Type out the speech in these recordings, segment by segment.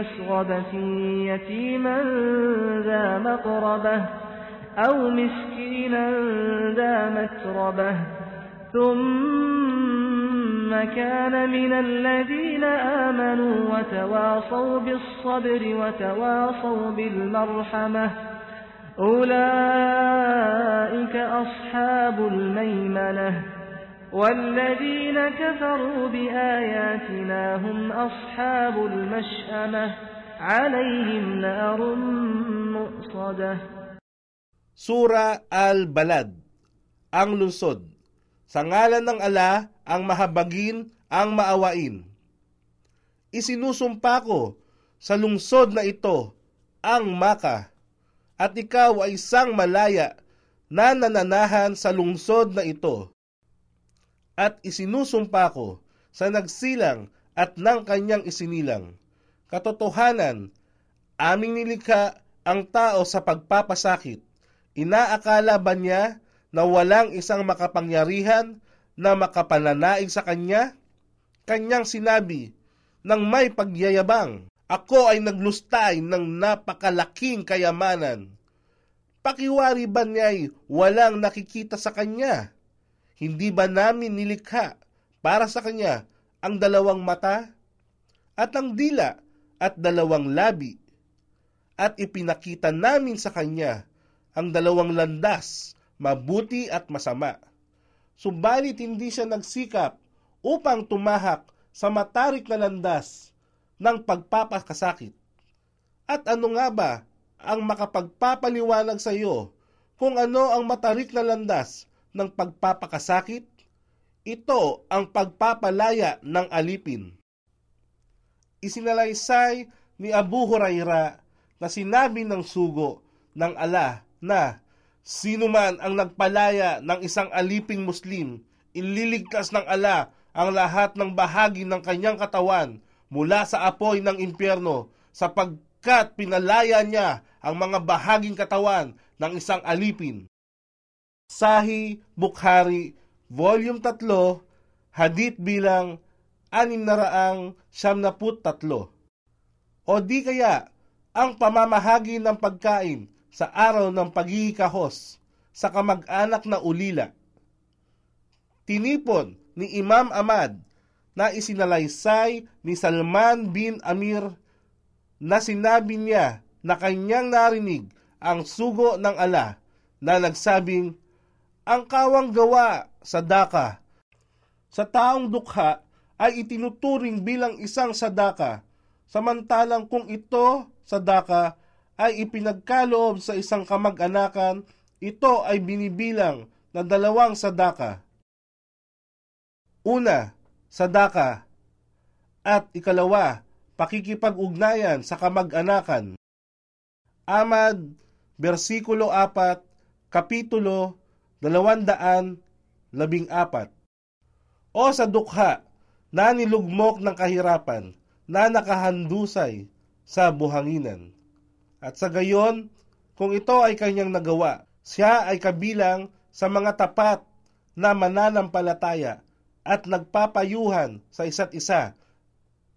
مسغبة يتيما ذا مقربة أو مسكينا ذا متربة ثم كان من الذين آمنوا وتواصوا بالصبر وتواصوا بالمرحمة أولئك أصحاب الميمنة والذين كفروا بآياتنا هم أصحاب المشأمة عليهم نار مؤصده Sura Al-Balad, ang lungsod. Sa ngalan ng ala, ang mahabagin, ang maawain. Isinusumpa ko sa lungsod na ito, ang Maka, at ikaw ay isang malaya na nananahan sa lungsod na ito. At isinusumpa ko sa nagsilang at ng kanyang isinilang. Katotohanan, aming nilikha ang tao sa pagpapasakit Inaakala ba niya na walang isang makapangyarihan na makapananaig sa kanya? Kanyang sinabi ng may pagyayabang, Ako ay naglustay ng napakalaking kayamanan. Pakiwari ba niya'y walang nakikita sa kanya? Hindi ba namin nilikha para sa kanya ang dalawang mata at ang dila at dalawang labi? At ipinakita namin sa kanya ang dalawang landas, mabuti at masama. Subalit hindi siya nagsikap upang tumahak sa matarik na landas ng pagpapakasakit. At ano nga ba ang makapagpapaliwanag sa iyo kung ano ang matarik na landas ng pagpapakasakit? Ito ang pagpapalaya ng alipin. Isinalaysay ni Abu Huraira na sinabi ng sugo ng ala na sino man ang nagpalaya ng isang aliping Muslim, ililigtas ng ala ang lahat ng bahagi ng kanyang katawan mula sa apoy ng impyerno sapagkat pinalaya niya ang mga bahaging katawan ng isang alipin. Sahi Bukhari, Volume 3, Hadith bilang 673. O di kaya, ang pamamahagi ng pagkain sa araw ng pagkikahos sa kamag-anak na ulila. Tinipon ni Imam Ahmad na isinalaysay ni Salman bin Amir na sinabi niya na kanyang narinig ang sugo ng ala na nagsabing, ang kawang gawa sa daka sa taong dukha ay itinuturing bilang isang sadaka, samantalang kung ito sadaka ay ipinagkaloob sa isang kamag-anakan, ito ay binibilang na dalawang sadaka. Una, sadaka. At ikalawa, pakikipag-ugnayan sa kamag-anakan. Amad, versikulo 4, kapitulo 214. O sa dukha na nilugmok ng kahirapan na nakahandusay sa buhanginan. At sa gayon, kung ito ay kanyang nagawa, siya ay kabilang sa mga tapat na mananampalataya at nagpapayuhan sa isa't isa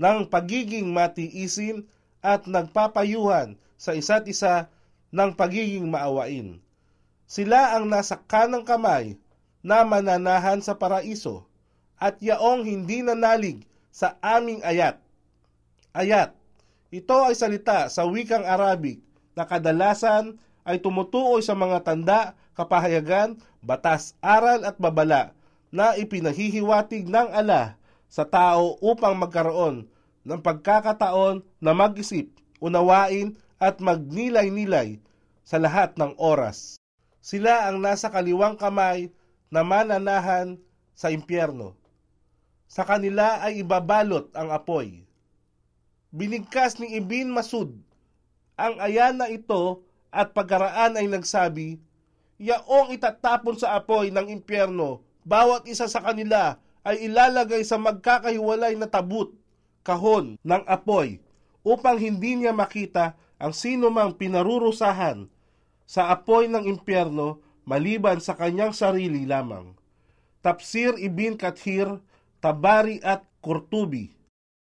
ng pagiging matiisin at nagpapayuhan sa isa't isa ng pagiging maawain. Sila ang nasa kanang kamay na mananahan sa paraiso at yaong hindi nanalig sa aming ayat. Ayat, Ito ay salita sa wikang Arabic na kadalasan ay tumutuoy sa mga tanda, kapahayagan, batas, aral at babala na ipinahihiwatig ng ala sa tao upang magkaroon ng pagkakataon na mag-isip, unawain at magnilay-nilay sa lahat ng oras. Sila ang nasa kaliwang kamay na mananahan sa impyerno. Sa kanila ay ibabalot ang apoy. Binigkas ni Ibn Masud ang ayana ito at pagkaraan ay nagsabi, Yaong itatapon sa apoy ng impyerno, bawat isa sa kanila ay ilalagay sa magkakahiwalay na tabut, kahon ng apoy, upang hindi niya makita ang sino mang pinarurusahan sa apoy ng impyerno maliban sa kanyang sarili lamang. Tafsir Ibn Kathir, Tabari at Kurtubi